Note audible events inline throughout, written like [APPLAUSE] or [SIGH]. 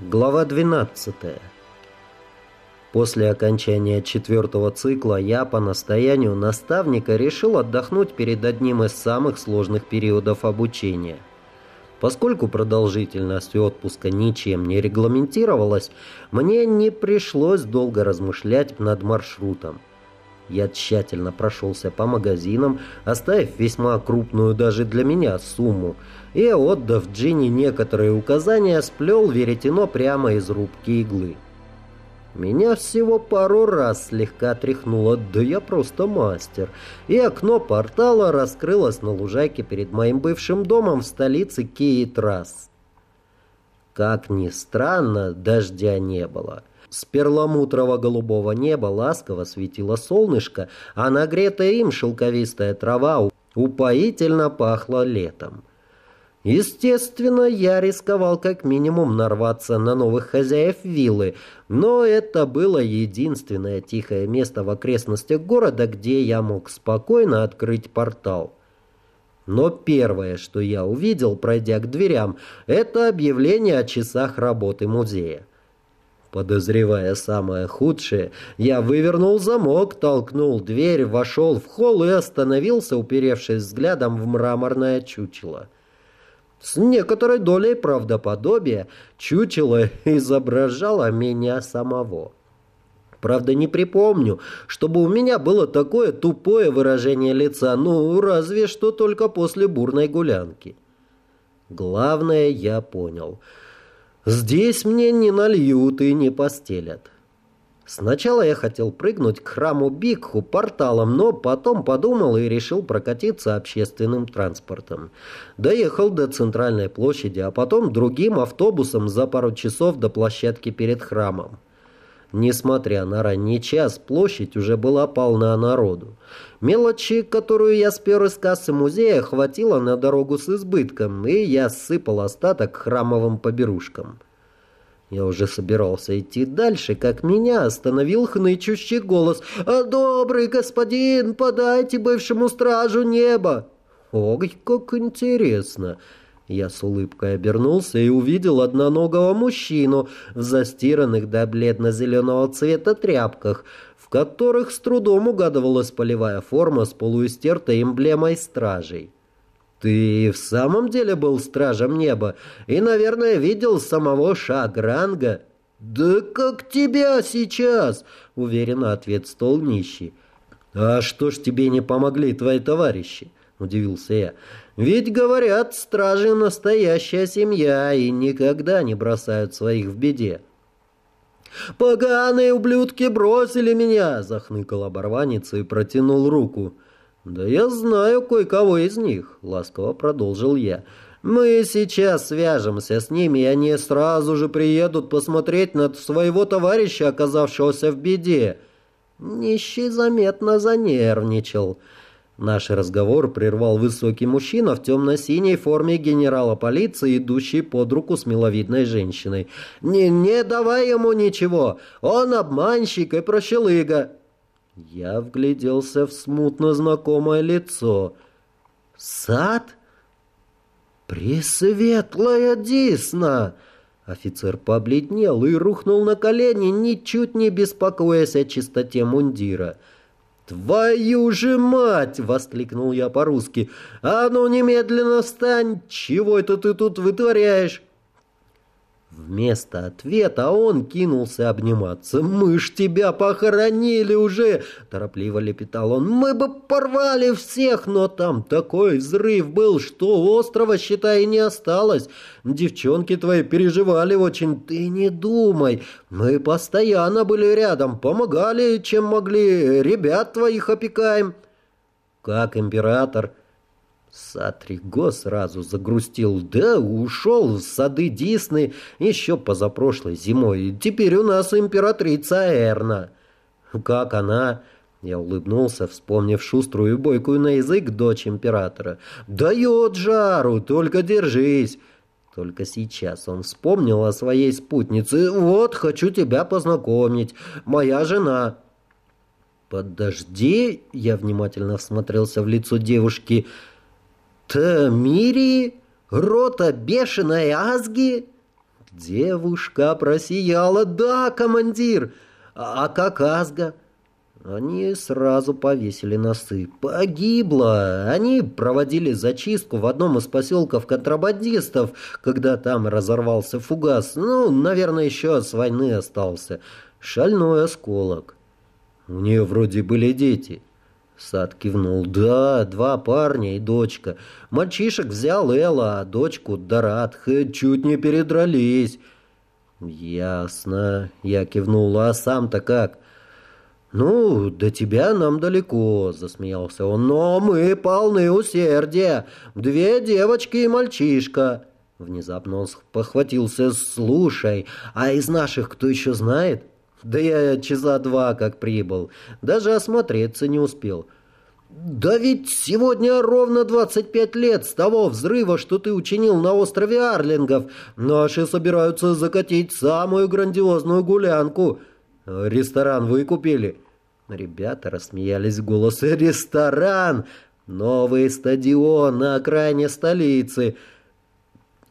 Глава 12. После окончания четвертого цикла я по настоянию наставника решил отдохнуть перед одним из самых сложных периодов обучения. Поскольку продолжительность отпуска ничем не регламентировалась, мне не пришлось долго размышлять над маршрутом. Я тщательно прошелся по магазинам, оставив весьма крупную даже для меня сумму, и, отдав Джинни некоторые указания, сплел веретено прямо из рубки иглы. Меня всего пару раз слегка тряхнуло, да я просто мастер. И окно портала раскрылось на лужайке перед моим бывшим домом в столице Киитрас. Как ни странно, дождя не было. С перламутрово-голубого неба ласково светило солнышко, а нагретая им шелковистая трава упоительно пахла летом. Естественно, я рисковал как минимум нарваться на новых хозяев виллы, но это было единственное тихое место в окрестностях города, где я мог спокойно открыть портал. Но первое, что я увидел, пройдя к дверям, это объявление о часах работы музея. Подозревая самое худшее, я вывернул замок, толкнул дверь, вошел в холл и остановился, уперевшись взглядом в мраморное чучело. С некоторой долей правдоподобия чучело [LAUGHS] изображало меня самого. Правда, не припомню, чтобы у меня было такое тупое выражение лица, ну, разве что только после бурной гулянки. Главное, я понял. Здесь мне не нальют и не постелят. Сначала я хотел прыгнуть к храму Бикху порталом, но потом подумал и решил прокатиться общественным транспортом. Доехал до центральной площади, а потом другим автобусом за пару часов до площадки перед храмом. Несмотря на ранний час, площадь уже была полна народу. Мелочи, которую я спер из кассы музея, хватило на дорогу с избытком, и я сыпал остаток храмовым поберушкам. Я уже собирался идти дальше, как меня остановил хнычущий голос. «А, «Добрый господин, подайте бывшему стражу небо!» «Ой, как интересно!» Я с улыбкой обернулся и увидел одноногого мужчину в застиранных до бледно-зеленого цвета тряпках, в которых с трудом угадывалась полевая форма с полуистертой эмблемой стражей. Ты в самом деле был стражем неба и, наверное, видел самого Шагранга? Да как тебя сейчас? Уверенно ответствовал нищий. А что ж тебе не помогли твои товарищи? Удивился я. Ведь, говорят, стражи настоящая семья и никогда не бросают своих в беде. «Поганые ублюдки бросили меня!» — захныкал оборванец и протянул руку. «Да я знаю кое-кого из них», — ласково продолжил я. «Мы сейчас свяжемся с ними, и они сразу же приедут посмотреть на своего товарища, оказавшегося в беде». Нищий заметно занервничал. Наш разговор прервал высокий мужчина в темно-синей форме генерала полиции, идущий под руку с миловидной женщиной. «Не, не давай ему ничего! Он обманщик и прощелыга!» Я вгляделся в смутно знакомое лицо. «Сад? Пресветлая Дисна!» Офицер побледнел и рухнул на колени, ничуть не беспокоясь о чистоте мундира. «Твою же мать!» — воскликнул я по-русски. «А ну немедленно встань! Чего это ты тут вытворяешь?» Вместо ответа он кинулся обниматься. «Мы ж тебя похоронили уже!» — торопливо лепетал он. «Мы бы порвали всех, но там такой взрыв был, что острова, считай, не осталось. Девчонки твои переживали очень. Ты не думай. Мы постоянно были рядом, помогали, чем могли. Ребят твоих опекаем». «Как император?» Сатриго сразу загрустил. Да, ушел в сады Дисны еще позапрошлой зимой. Теперь у нас императрица Эрна. Как она... Я улыбнулся, вспомнив шуструю и бойкую на язык дочь императора. «Дает жару, только держись!» Только сейчас он вспомнил о своей спутнице. «Вот, хочу тебя познакомить. Моя жена». «Подожди!» — я внимательно всмотрелся в лицо девушки — «Тамири? Рота бешеной Азги?» Девушка просияла. «Да, командир! А, а как Азга?» Они сразу повесили носы. Погибло! Они проводили зачистку в одном из поселков контрабандистов, когда там разорвался фугас. Ну, наверное, еще с войны остался. Шальной осколок. У нее вроде были дети. Сад кивнул. «Да, два парня и дочка. Мальчишек взял Элла, а дочку Дарат. Чуть не передрались». «Ясно». Я кивнул. «А сам-то как?» «Ну, до тебя нам далеко», — засмеялся он. «Но мы полны усердия. Две девочки и мальчишка». Внезапно он похватился. «Слушай, а из наших кто еще знает?» «Да я часа два как прибыл. Даже осмотреться не успел». «Да ведь сегодня ровно 25 лет с того взрыва, что ты учинил на острове Арлингов. Наши собираются закатить самую грандиозную гулянку». «Ресторан вы купили?» Ребята рассмеялись в голос. «Ресторан! Новый стадион на окраине столицы!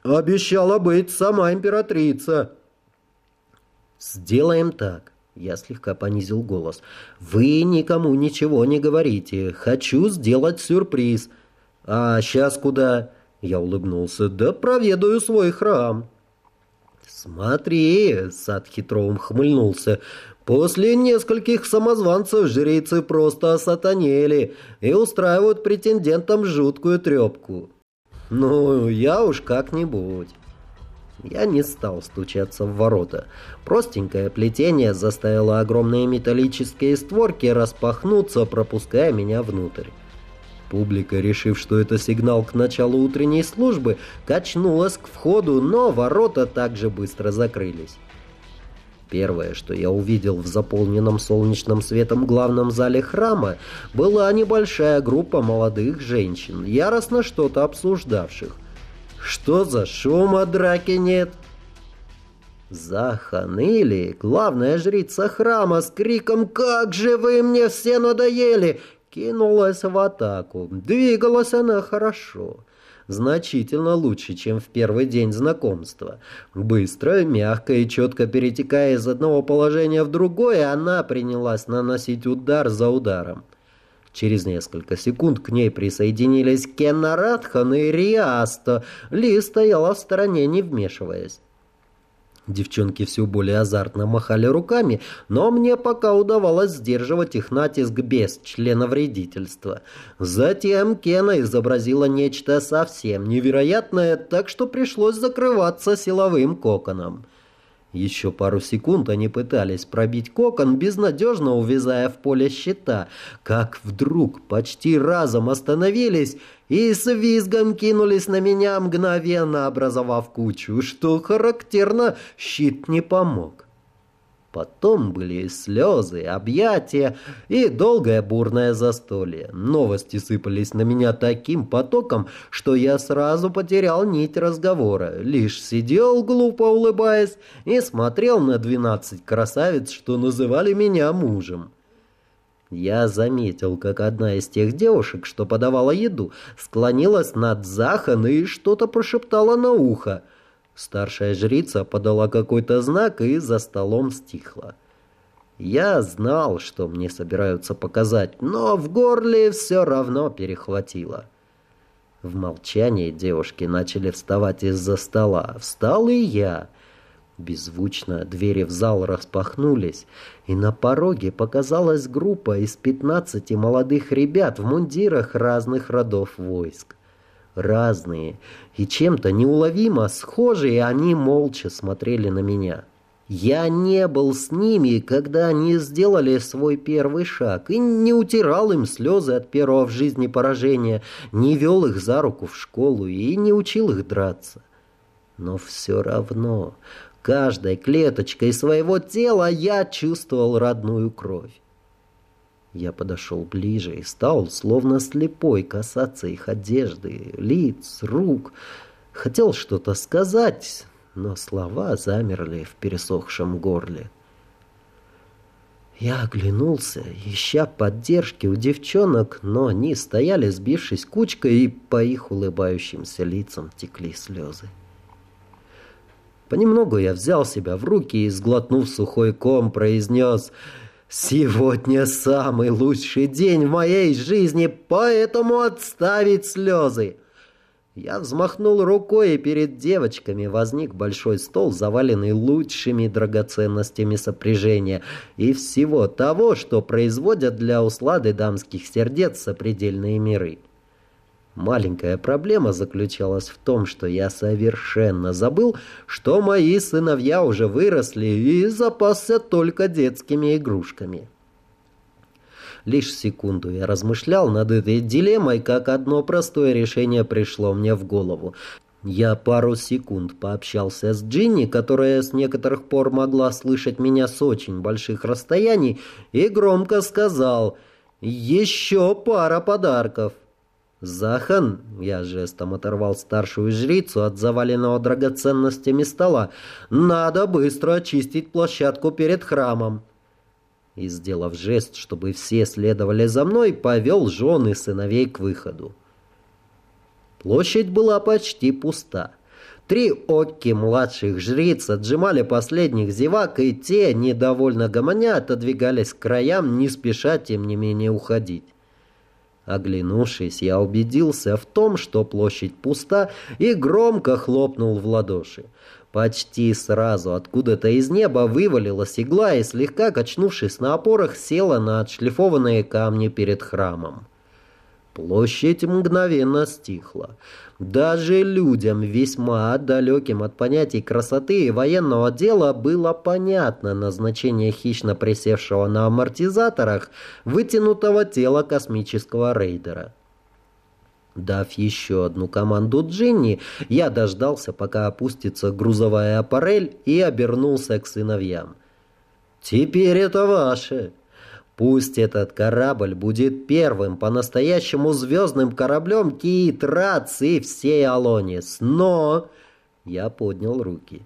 Обещала быть сама императрица!» «Сделаем так!» Я слегка понизил голос. «Вы никому ничего не говорите. Хочу сделать сюрприз. А сейчас куда?» Я улыбнулся. «Да проведаю свой храм». «Смотри!» — Сад хитро ухмыльнулся. «После нескольких самозванцев жрицы просто осатанели и устраивают претендентам жуткую трепку. Ну, я уж как-нибудь». Я не стал стучаться в ворота. Простенькое плетение заставило огромные металлические створки распахнуться, пропуская меня внутрь. Публика, решив, что это сигнал к началу утренней службы, качнулась к входу, но ворота также быстро закрылись. Первое, что я увидел в заполненном солнечным светом главном зале храма, была небольшая группа молодых женщин, яростно что-то обсуждавших. Что за шума драки нет? Заханили, главная жрица храма, с криком «Как же вы мне все надоели!» кинулась в атаку. Двигалась она хорошо. Значительно лучше, чем в первый день знакомства. Быстро, мягко и четко перетекая из одного положения в другое, она принялась наносить удар за ударом. Через несколько секунд к ней присоединились Кенна Радхан и Риасто. Ли стояла в стороне, не вмешиваясь. Девчонки все более азартно махали руками, но мне пока удавалось сдерживать их натиск без члена вредительства. Затем Кена изобразила нечто совсем невероятное, так что пришлось закрываться силовым коконом. Еще пару секунд они пытались пробить кокон, безнадежно увязая в поле щита, как вдруг почти разом остановились и с визгом кинулись на меня, мгновенно образовав кучу, что характерно, щит не помог. Потом были слезы, объятия и долгое бурное застолье. Новости сыпались на меня таким потоком, что я сразу потерял нить разговора. Лишь сидел, глупо улыбаясь, и смотрел на двенадцать красавиц, что называли меня мужем. Я заметил, как одна из тех девушек, что подавала еду, склонилась над Захан и что-то прошептала на ухо. Старшая жрица подала какой-то знак и за столом стихла. Я знал, что мне собираются показать, но в горле все равно перехватило. В молчании девушки начали вставать из-за стола. Встал и я. Беззвучно двери в зал распахнулись, и на пороге показалась группа из пятнадцати молодых ребят в мундирах разных родов войск. Разные и чем-то неуловимо схожие они молча смотрели на меня. Я не был с ними, когда они сделали свой первый шаг, и не утирал им слезы от первого в жизни поражения, не вел их за руку в школу и не учил их драться. Но все равно Каждой клеточкой своего тела я чувствовал родную кровь. Я подошел ближе и стал, словно слепой, касаться их одежды, лиц, рук. Хотел что-то сказать, но слова замерли в пересохшем горле. Я оглянулся, ища поддержки у девчонок, но они стояли, сбившись кучкой, и по их улыбающимся лицам текли слезы. Понемногу я взял себя в руки и, сглотнув сухой ком, произнес «Сегодня самый лучший день в моей жизни, поэтому отставить слезы!» Я взмахнул рукой, и перед девочками возник большой стол, заваленный лучшими драгоценностями сопряжения и всего того, что производят для услады дамских сердец сопредельные миры. Маленькая проблема заключалась в том, что я совершенно забыл, что мои сыновья уже выросли и запасся только детскими игрушками. Лишь секунду я размышлял над этой дилеммой, как одно простое решение пришло мне в голову. Я пару секунд пообщался с Джинни, которая с некоторых пор могла слышать меня с очень больших расстояний, и громко сказал «Еще пара подарков». «Захан!» — я жестом оторвал старшую жрицу от заваленного драгоценностями стола. «Надо быстро очистить площадку перед храмом!» и, сделав жест, чтобы все следовали за мной, повел жены сыновей к выходу. Площадь была почти пуста. Три окки младших жриц отжимали последних зевак, и те, недовольно гомоня, отодвигались к краям, не спеша, тем не менее, уходить. Оглянувшись, я убедился в том, что площадь пуста, и громко хлопнул в ладоши. Почти сразу откуда-то из неба вывалилась игла и, слегка качнувшись на опорах, села на отшлифованные камни перед храмом. Площадь мгновенно стихла. Даже людям, весьма далеким от понятий красоты и военного дела, было понятно назначение хищно присевшего на амортизаторах вытянутого тела космического рейдера. Дав еще одну команду Джинни, я дождался, пока опустится грузовая аппарель, и обернулся к сыновьям. «Теперь это ваше. Пусть этот корабль будет первым по-настоящему звездным кораблем Киит, Рац и всей Алонис. Но...» Я поднял руки.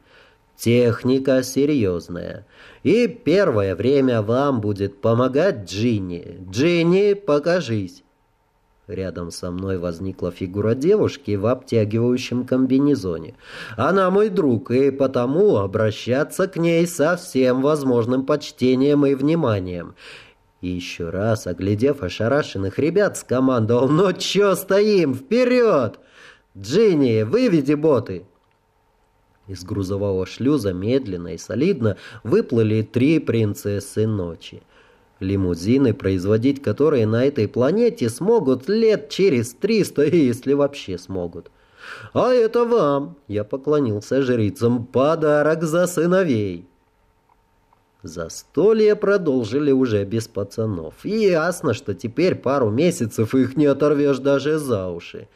«Техника серьезная. И первое время вам будет помогать Джинни. Джинни, покажись». Рядом со мной возникла фигура девушки в обтягивающем комбинезоне. Она мой друг, и потому обращаться к ней со всем возможным почтением и вниманием. И еще раз, оглядев ошарашенных ребят, скомандовал «Ну чё стоим? Вперед! Джинни, выведи боты!» Из грузового шлюза медленно и солидно выплыли три принцессы ночи лимузины, производить которые на этой планете смогут лет через триста, [LAUGHS] если вообще смогут. «А это вам!» — я поклонился жрицам. «Подарок за сыновей!» Застолье продолжили уже без пацанов. И ясно, что теперь пару месяцев их не оторвешь даже за уши.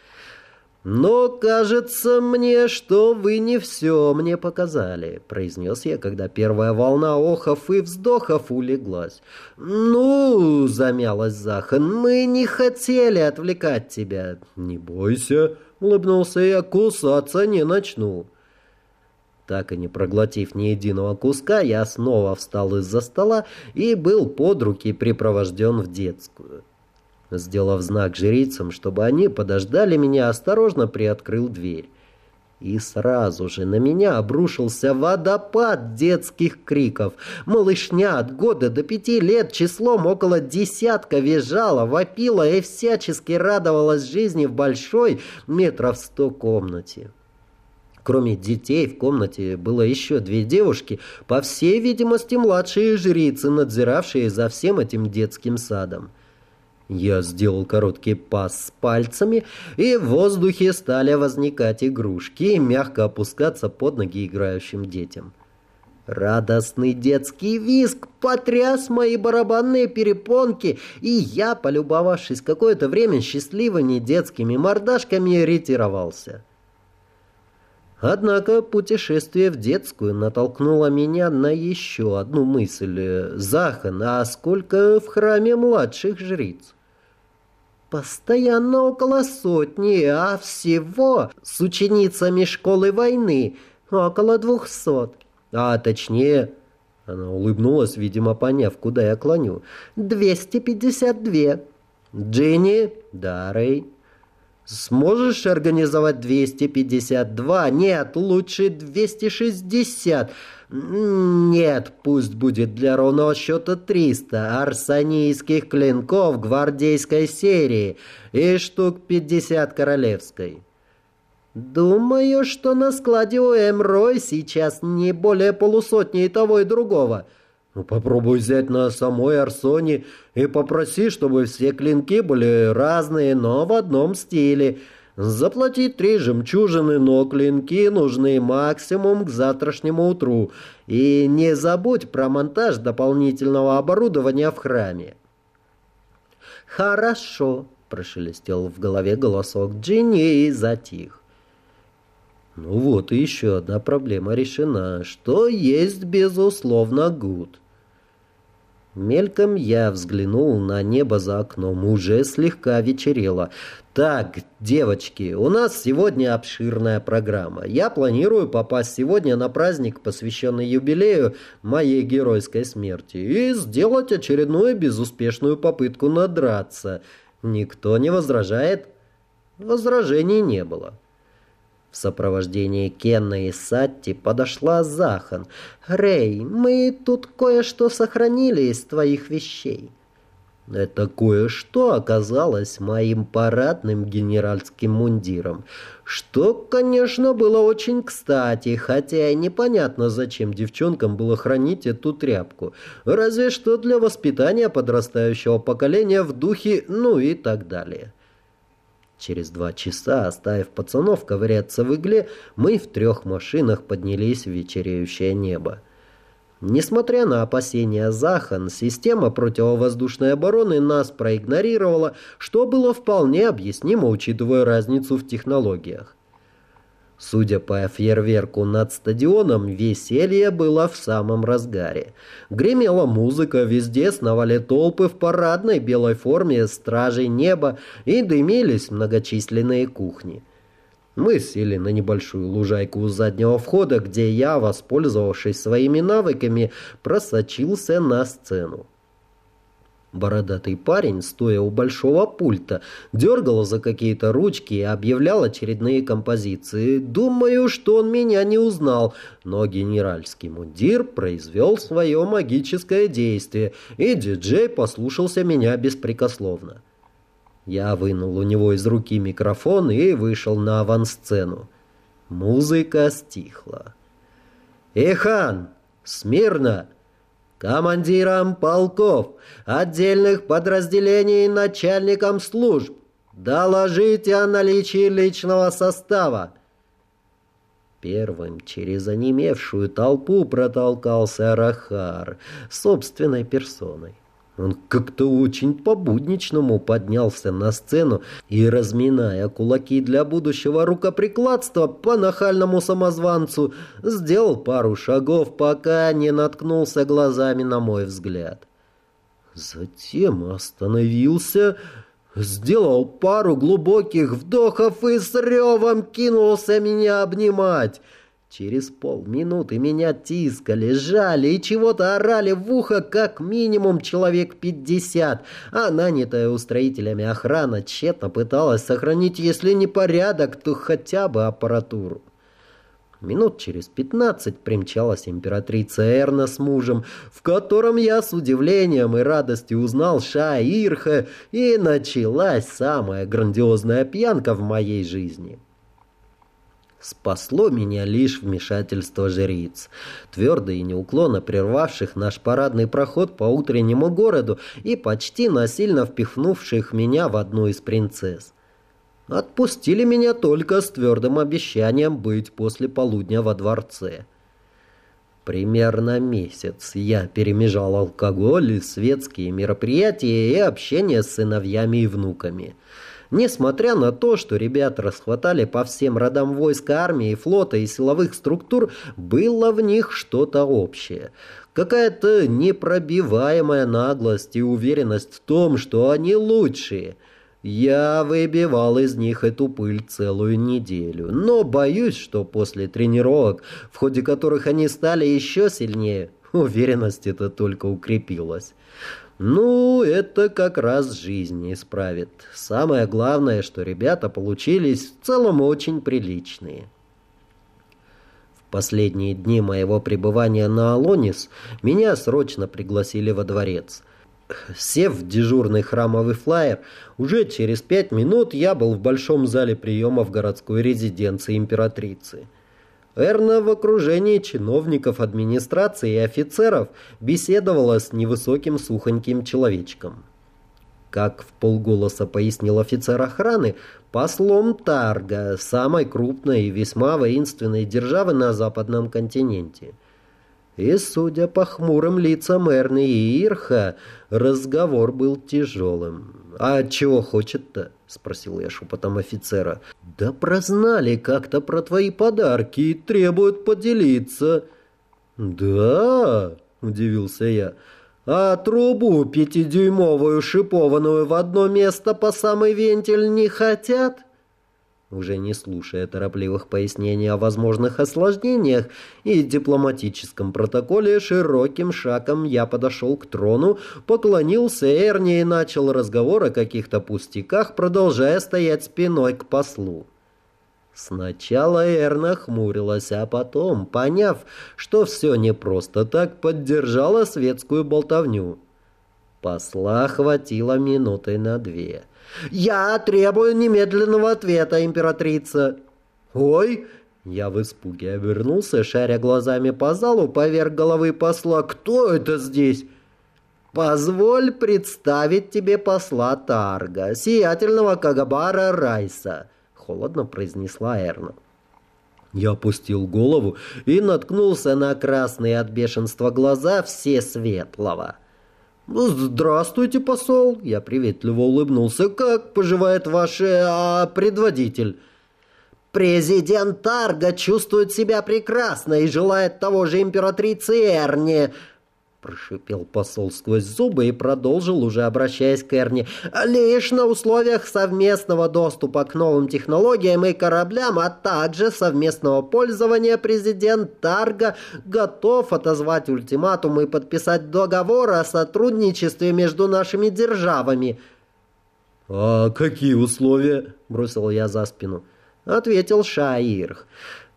«Но кажется мне, что вы не все мне показали», — произнес я, когда первая волна охов и вздохов улеглась. «Ну, — замялась Захан, — мы не хотели отвлекать тебя». «Не бойся», — улыбнулся я, — «кусаться не начну». Так и не проглотив ни единого куска, я снова встал из-за стола и был под руки припровожден в детскую. Сделав знак жрицам, чтобы они подождали меня, осторожно приоткрыл дверь. И сразу же на меня обрушился водопад детских криков. Малышня от года до пяти лет числом около десятка визжала, вопила и всячески радовалась жизни в большой метров сто комнате. Кроме детей в комнате было еще две девушки, по всей видимости младшие жрицы, надзиравшие за всем этим детским садом. Я сделал короткий пас с пальцами, и в воздухе стали возникать игрушки и мягко опускаться под ноги играющим детям. Радостный детский визг потряс мои барабанные перепонки, и я, полюбовавшись какое-то время счастливыми детскими мордашками, ретировался. Однако путешествие в детскую натолкнуло меня на еще одну мысль. Захан, а сколько в храме младших жриц? Постоянно около сотни, а всего с ученицами школы войны около двухсот. А точнее, она улыбнулась, видимо, поняв, куда я клоню. «Двести пятьдесят две». «Джинни?» «Да, Рэй». Сможешь организовать 252? Нет, лучше 260. Нет, пусть будет для ровного счета 300 арсанийских клинков гвардейской серии и штук 50 королевской. Думаю, что на складе у Эмрой сейчас не более полусотни и того, и другого. Ну, попробуй взять на самой Арсоне и попроси, чтобы все клинки были разные, но в одном стиле. Заплатить три жемчужины, но клинки нужны максимум к завтрашнему утру. И не забудь про монтаж дополнительного оборудования в храме. «Хорошо», — прошелестел в голове голосок Джинни и затих. Ну вот и еще одна проблема решена, что есть, безусловно, гуд. Мельком я взглянул на небо за окном. Уже слегка вечерело. Так, девочки, у нас сегодня обширная программа. Я планирую попасть сегодня на праздник, посвященный юбилею моей геройской смерти, и сделать очередную безуспешную попытку надраться. Никто не возражает? Возражений не было. В сопровождении Кенна и Сатти подошла Захан. «Рэй, мы тут кое-что сохранили из твоих вещей». Это кое-что оказалось моим парадным генеральским мундиром, что, конечно, было очень кстати, хотя и непонятно, зачем девчонкам было хранить эту тряпку, разве что для воспитания подрастающего поколения в духе, ну и так далее. Через два часа, оставив пацанов ковыряться в игле, мы в трех машинах поднялись в вечереющее небо. Несмотря на опасения Захан, система противовоздушной обороны нас проигнорировала, что было вполне объяснимо, учитывая разницу в технологиях. Судя по фейерверку над стадионом, веселье было в самом разгаре. Гремела музыка, везде сновали толпы в парадной белой форме стражей неба и дымились многочисленные кухни. Мы сели на небольшую лужайку у заднего входа, где я, воспользовавшись своими навыками, просочился на сцену. Бородатый парень, стоя у большого пульта, дергал за какие-то ручки и объявлял очередные композиции. Думаю, что он меня не узнал, но генеральский мундир произвел свое магическое действие, и диджей послушался меня беспрекословно. Я вынул у него из руки микрофон и вышел на авансцену. Музыка стихла. «Эхан! Смирно!» Командирам полков, отдельных подразделений и начальникам служб. Доложите о наличии личного состава. Первым через онемевшую толпу протолкался Рахар собственной персоной. Он как-то очень по-будничному поднялся на сцену и, разминая кулаки для будущего рукоприкладства по нахальному самозванцу, сделал пару шагов, пока не наткнулся глазами на мой взгляд. Затем остановился, сделал пару глубоких вдохов и с ревом кинулся меня обнимать — Через полминуты меня тискали, жали и чего-то орали в ухо как минимум человек пятьдесят, а нанятая устроителями охрана тщетно пыталась сохранить, если не порядок, то хотя бы аппаратуру. Минут через пятнадцать примчалась императрица Эрна с мужем, в котором я с удивлением и радостью узнал Ша Ирха, и началась самая грандиозная пьянка в моей жизни. Спасло меня лишь вмешательство жриц, твердо и неуклонно прервавших наш парадный проход по утреннему городу и почти насильно впихнувших меня в одну из принцесс. Отпустили меня только с твердым обещанием быть после полудня во дворце. Примерно месяц я перемежал алкоголь, светские мероприятия и общение с сыновьями и внуками – Несмотря на то, что ребят расхватали по всем родам войска, армии, флота и силовых структур, было в них что-то общее. Какая-то непробиваемая наглость и уверенность в том, что они лучшие. Я выбивал из них эту пыль целую неделю, но боюсь, что после тренировок, в ходе которых они стали еще сильнее, уверенность эта только укрепилась. Ну, это как раз жизнь исправит. Самое главное, что ребята получились в целом очень приличные. В последние дни моего пребывания на Алонис меня срочно пригласили во дворец. Сев в дежурный храмовый флайер, уже через пять минут я был в большом зале приема в городской резиденции императрицы. Эрна в окружении чиновников администрации и офицеров беседовала с невысоким сухоньким человечком. Как в полголоса пояснил офицер охраны, послом Тарга, самой крупной и весьма воинственной державы на западном континенте. И, судя по хмурым лицам Эрны и Ирха, разговор был тяжелым. «А чего хочет-то?» — спросил я шепотом офицера. «Да прознали как-то про твои подарки и требуют поделиться». «Да?» — удивился я. «А трубу пятидюймовую шипованную в одно место по самый вентиль не хотят?» Уже не слушая торопливых пояснений о возможных осложнениях и дипломатическом протоколе, широким шагом я подошел к трону, поклонился Эрне и начал разговор о каких-то пустяках, продолжая стоять спиной к послу. Сначала Эрна хмурилась, а потом, поняв, что все не просто так, поддержала светскую болтовню. Посла хватило минуты на две — «Я требую немедленного ответа, императрица». «Ой!» Я в испуге обернулся, шаря глазами по залу поверх головы посла. «Кто это здесь?» «Позволь представить тебе посла Тарга, сиятельного Кагабара Райса», — холодно произнесла Эрна. Я опустил голову и наткнулся на красные от бешенства глаза все светлого. «Здравствуйте, посол!» Я приветливо улыбнулся. «Как поживает ваш а, предводитель?» «Президент Тарга чувствует себя прекрасно и желает того же императрице Эрне», прошипел посол сквозь зубы и продолжил, уже обращаясь к Эрни. «Лишь на условиях совместного доступа к новым технологиям и кораблям, а также совместного пользования президент Тарга готов отозвать ультиматум и подписать договор о сотрудничестве между нашими державами». «А какие условия?» — бросил я за спину. Ответил Шаирх.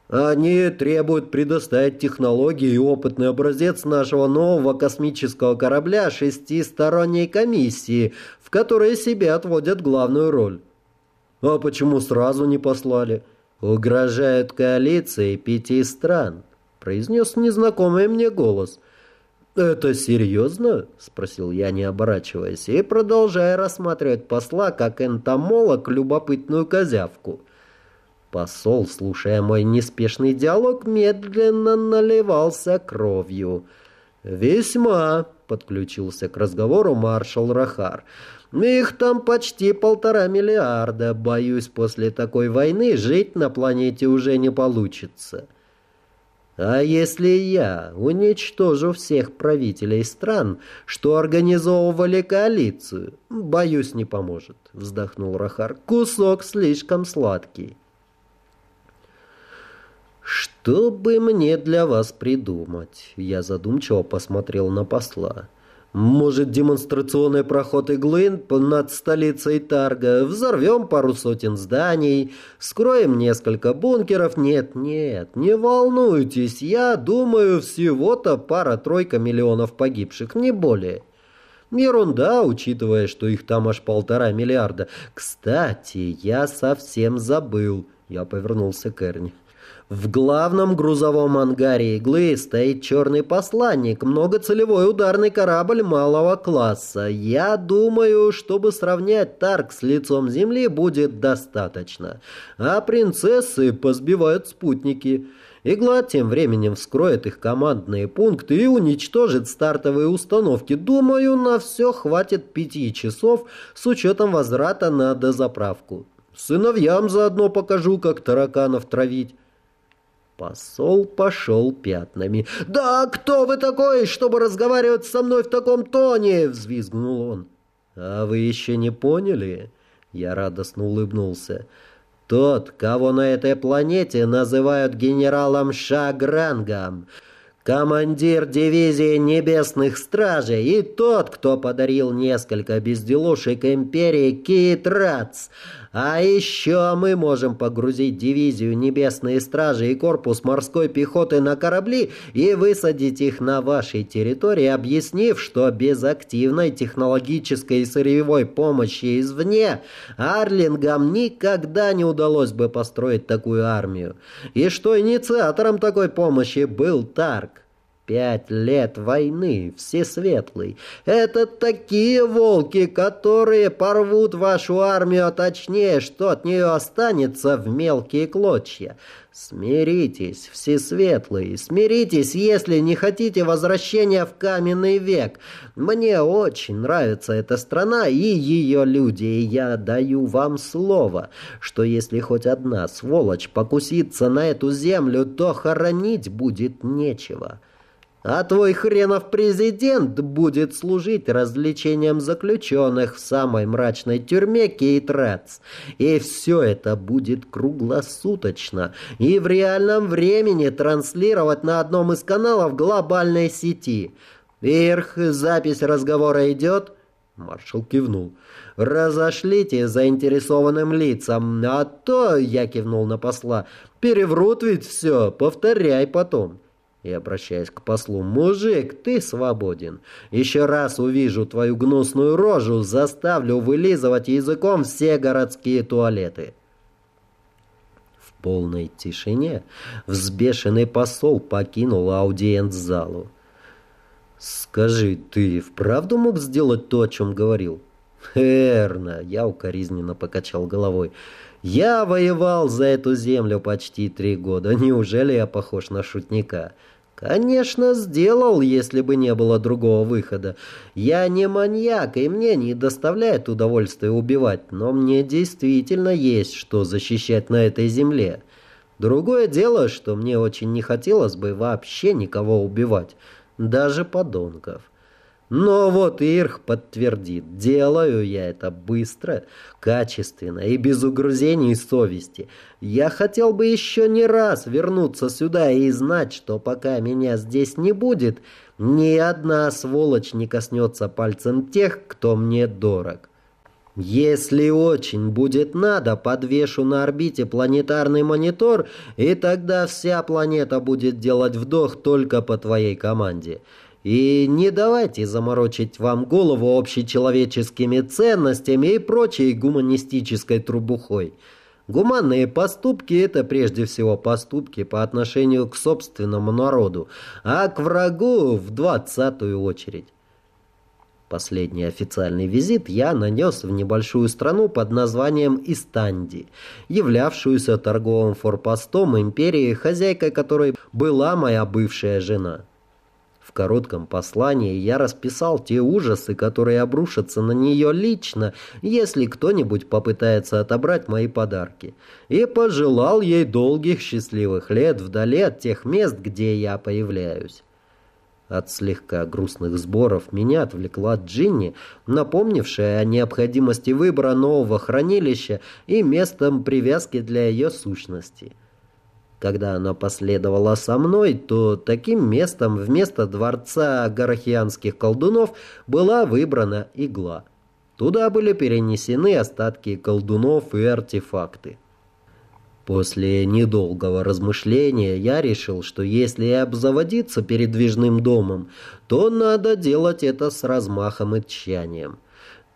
Они требуют предоставить технологии и опытный образец нашего нового космического корабля шестисторонней комиссии, в которой себе отводят главную роль. А почему сразу не послали? Угрожают коалиции пяти стран, произнес незнакомый мне голос. «Это серьезно?» — спросил я, не оборачиваясь, и продолжая рассматривать посла как энтомолог любопытную козявку. Посол, слушая мой неспешный диалог, медленно наливался кровью. «Весьма», — подключился к разговору маршал Рахар. «Их там почти полтора миллиарда. Боюсь, после такой войны жить на планете уже не получится». А если я уничтожу всех правителей стран, что организовывали коалицию? Боюсь, не поможет, вздохнул Рахар. Кусок слишком сладкий. «Что бы мне для вас придумать?» Я задумчиво посмотрел на посла. «Может, демонстрационный проход иглы над столицей Тарга? Взорвем пару сотен зданий, скроем несколько бункеров? Нет, нет, не волнуйтесь, я думаю, всего-то пара-тройка миллионов погибших, не более». Ерунда, учитывая, что их там аж полтора миллиарда. Кстати, я совсем забыл. Я повернулся к Эрни. В главном грузовом ангаре «Иглы» стоит черный посланник, многоцелевой ударный корабль малого класса. Я думаю, чтобы сравнять Тарк с лицом Земли, будет достаточно. А принцессы позбивают спутники. Игла тем временем вскроет их командные пункты и уничтожит стартовые установки. Думаю, на все хватит пяти часов с учетом возврата на дозаправку. Сыновьям заодно покажу, как тараканов травить. Посол пошел пятнами. «Да кто вы такой, чтобы разговаривать со мной в таком тоне?» — взвизгнул он. «А вы еще не поняли?» Я радостно улыбнулся. «Тот, кого на этой планете называют генералом Шагрангом. командир дивизии Небесных Стражей и тот, кто подарил несколько безделушек Империи Кит Рац. А еще мы можем погрузить дивизию Небесные Стражи и корпус морской пехоты на корабли и высадить их на вашей территории, объяснив, что без активной технологической и сырьевой помощи извне Арлингам никогда не удалось бы построить такую армию. И что инициатором такой помощи был Тарк. Пять лет войны, всесветлый. Это такие волки, которые порвут вашу армию, а точнее, что от нее останется в мелкие клочья. Смиритесь, всесветлый, смиритесь, если не хотите возвращения в каменный век. Мне очень нравится эта страна и ее люди, и я даю вам слово, что если хоть одна сволочь покусится на эту землю, то хоронить будет нечего». А твой хренов президент будет служить развлечением заключенных в самой мрачной тюрьме Кейтрац. И все это будет круглосуточно и в реальном времени транслировать на одном из каналов глобальной сети. Ирх, запись разговора идет?» Маршал кивнул. «Разошлите заинтересованным лицам, а то, я кивнул на посла, переврут ведь все, повторяй потом». И обращаясь к послу, «Мужик, ты свободен. Еще раз увижу твою гнусную рожу, заставлю вылизывать языком все городские туалеты». В полной тишине взбешенный посол покинул аудиент-залу. «Скажи, ты вправду мог сделать то, о чем говорил?» «Верно», — я укоризненно покачал головой. «Я воевал за эту землю почти три года. Неужели я похож на шутника?» Конечно, сделал, если бы не было другого выхода. Я не маньяк, и мне не доставляет удовольствия убивать, но мне действительно есть что защищать на этой земле. Другое дело, что мне очень не хотелось бы вообще никого убивать, даже подонков. Но вот Ирх подтвердит, делаю я это быстро, качественно и без угрызений совести. Я хотел бы еще не раз вернуться сюда и знать, что пока меня здесь не будет, ни одна сволочь не коснется пальцем тех, кто мне дорог. Если очень будет надо, подвешу на орбите планетарный монитор, и тогда вся планета будет делать вдох только по твоей команде. И не давайте заморочить вам голову общечеловеческими ценностями и прочей гуманистической трубухой. Гуманные поступки – это прежде всего поступки по отношению к собственному народу, а к врагу в двадцатую очередь. Последний официальный визит я нанес в небольшую страну под названием Истанди, являвшуюся торговым форпостом империи, хозяйкой которой была моя бывшая жена. В коротком послании я расписал те ужасы, которые обрушатся на нее лично, если кто-нибудь попытается отобрать мои подарки, и пожелал ей долгих счастливых лет вдали от тех мест, где я появляюсь. От слегка грустных сборов меня отвлекла Джинни, напомнившая о необходимости выбора нового хранилища и местом привязки для ее сущности. Когда она последовала со мной, то таким местом вместо дворца горохианских колдунов была выбрана игла. Туда были перенесены остатки колдунов и артефакты. После недолгого размышления я решил, что если обзаводиться передвижным домом, то надо делать это с размахом и тщанием.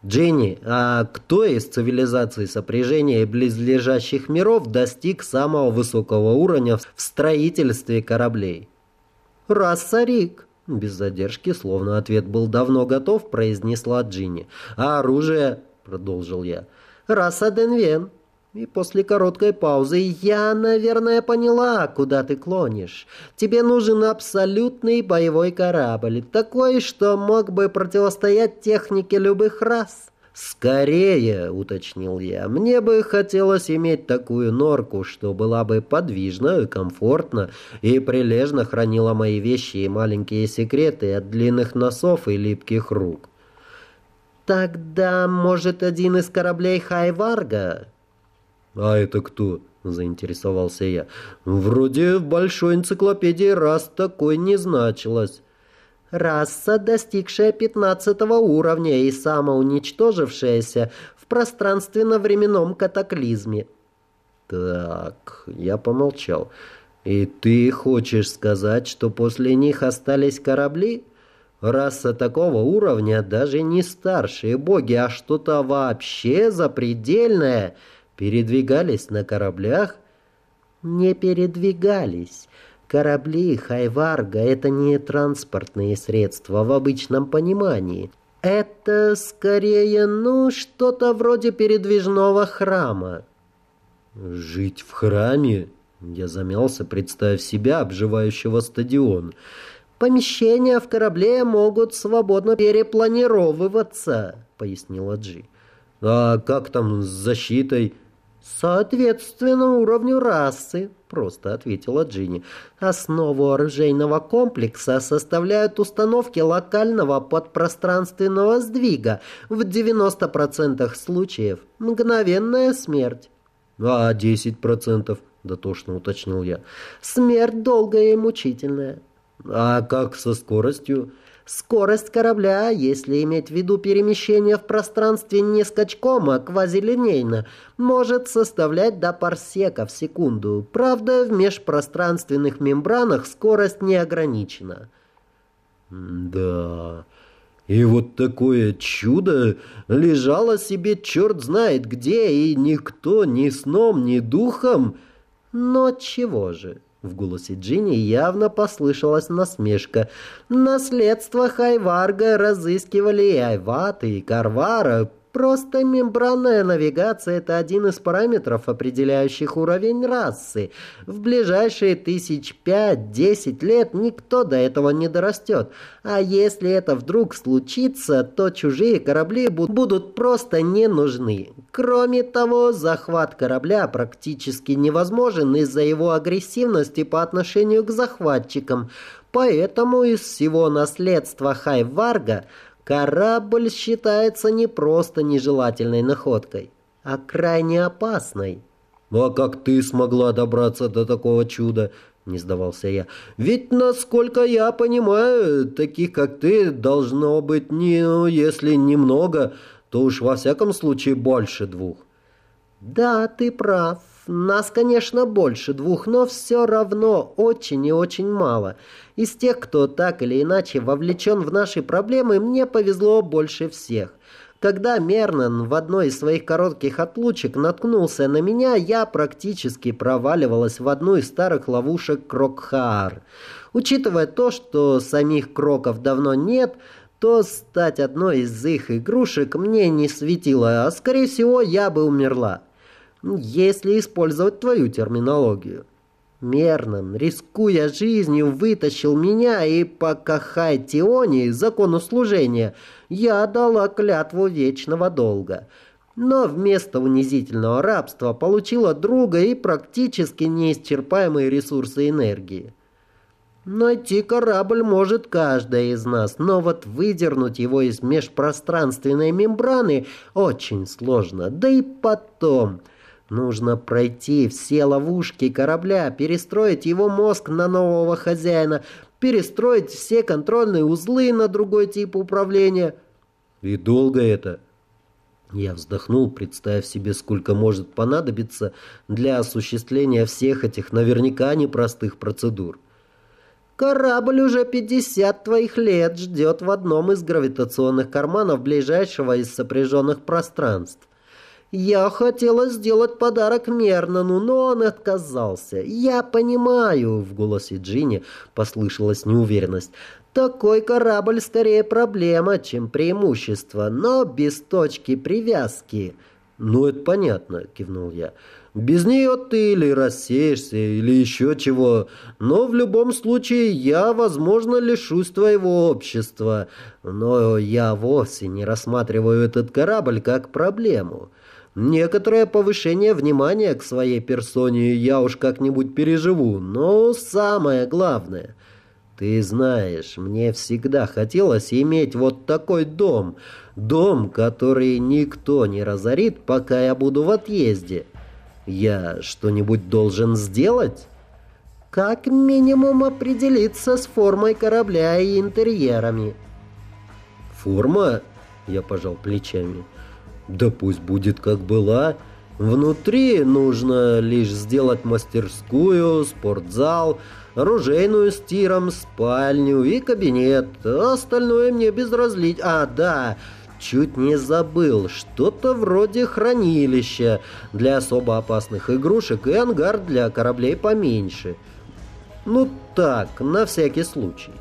Дженни, а кто из цивилизаций сопряжения и близлежащих миров достиг самого высокого уровня в строительстве кораблей? Раса Рик. Без задержки, словно ответ был давно готов, произнесла Джинни. А оружие, продолжил я, раса Денвен. И после короткой паузы «Я, наверное, поняла, куда ты клонишь. Тебе нужен абсолютный боевой корабль, такой, что мог бы противостоять технике любых рас». «Скорее», — уточнил я, — «мне бы хотелось иметь такую норку, что была бы подвижна и комфортна, и прилежно хранила мои вещи и маленькие секреты от длинных носов и липких рук». «Тогда, может, один из кораблей Хайварга?» «А это кто?» — заинтересовался я. «Вроде в большой энциклопедии раз такой не значилось». «Раса, достигшая пятнадцатого уровня и самоуничтожившаяся в пространственно-временном катаклизме». «Так, я помолчал. И ты хочешь сказать, что после них остались корабли?» Раса такого уровня даже не старшие боги, а что-то вообще запредельное передвигались на кораблях? Не передвигались. Корабли Хайварга — это не транспортные средства в обычном понимании. Это скорее, ну, что-то вроде передвижного храма. Жить в храме? Я замялся, представив себя, обживающего стадион. «Помещения в корабле могут свободно перепланировываться», — пояснила Джи. «А как там с защитой?» «Соответственно уровню расы», — просто ответила Джинни. «Основу оружейного комплекса составляют установки локального подпространственного сдвига. В 90% случаев мгновенная смерть». «А 10%?» — дотошно уточнил я. «Смерть долгая и мучительная». А как со скоростью? Скорость корабля, если иметь в виду перемещение в пространстве не скачком, а квазилинейно, может составлять до парсека в секунду. Правда, в межпространственных мембранах скорость не ограничена. Да... И вот такое чудо лежало себе черт знает где, и никто ни сном, ни духом... Но чего же? В голосе Джинни явно послышалась насмешка. Наследство Хайварга разыскивали и Айваты, и Карвара, Просто мембранная навигация – это один из параметров, определяющих уровень расы. В ближайшие тысяч пять-десять лет никто до этого не дорастет. А если это вдруг случится, то чужие корабли будут просто не нужны. Кроме того, захват корабля практически невозможен из-за его агрессивности по отношению к захватчикам. Поэтому из всего наследства Хайварга – Корабль считается не просто нежелательной находкой, а крайне опасной. «Ну а как ты смогла добраться до такого чуда?» — не сдавался я. «Ведь, насколько я понимаю, таких, как ты, должно быть, не, ну, если немного, то уж во всяком случае больше двух». «Да, ты прав. Нас, конечно, больше двух, но все равно очень и очень мало. Из тех, кто так или иначе вовлечен в наши проблемы, мне повезло больше всех. Когда Мернан в одной из своих коротких отлучек наткнулся на меня, я практически проваливалась в одну из старых ловушек Крокхаар. Учитывая то, что самих кроков давно нет, то стать одной из их игрушек мне не светило, а скорее всего я бы умерла если использовать твою терминологию. Мернан, рискуя жизнью, вытащил меня, и по Кахай-Тионе, закону служения, я дала клятву вечного долга. Но вместо унизительного рабства получила друга и практически неисчерпаемые ресурсы энергии. Найти корабль может каждая из нас, но вот выдернуть его из межпространственной мембраны очень сложно. Да и потом... Нужно пройти все ловушки корабля, перестроить его мозг на нового хозяина, перестроить все контрольные узлы на другой тип управления. И долго это? Я вздохнул, представив себе, сколько может понадобиться для осуществления всех этих наверняка непростых процедур. Корабль уже 50 твоих лет ждет в одном из гравитационных карманов ближайшего из сопряженных пространств. Я хотела сделать подарок Мернану, но он отказался. Я понимаю, в голосе Джинни послышалась неуверенность. Такой корабль скорее проблема, чем преимущество, но без точки привязки. Ну, это понятно, кивнул я. Без нее ты или рассеешься, или еще чего. Но в любом случае я, возможно, лишусь твоего общества. Но я вовсе не рассматриваю этот корабль как проблему. Некоторое повышение внимания к своей персоне я уж как-нибудь переживу, но самое главное... Ты знаешь, мне всегда хотелось иметь вот такой дом. Дом, который никто не разорит, пока я буду в отъезде. Я что-нибудь должен сделать? Как минимум определиться с формой корабля и интерьерами. Форма? Я пожал плечами. Да пусть будет как была. Внутри нужно лишь сделать мастерскую, спортзал, оружейную с тиром, спальню и кабинет. Остальное мне безразлично. А, да, чуть не забыл. Что-то вроде хранилища для особо опасных игрушек и ангар для кораблей поменьше. Ну так, на всякий случай.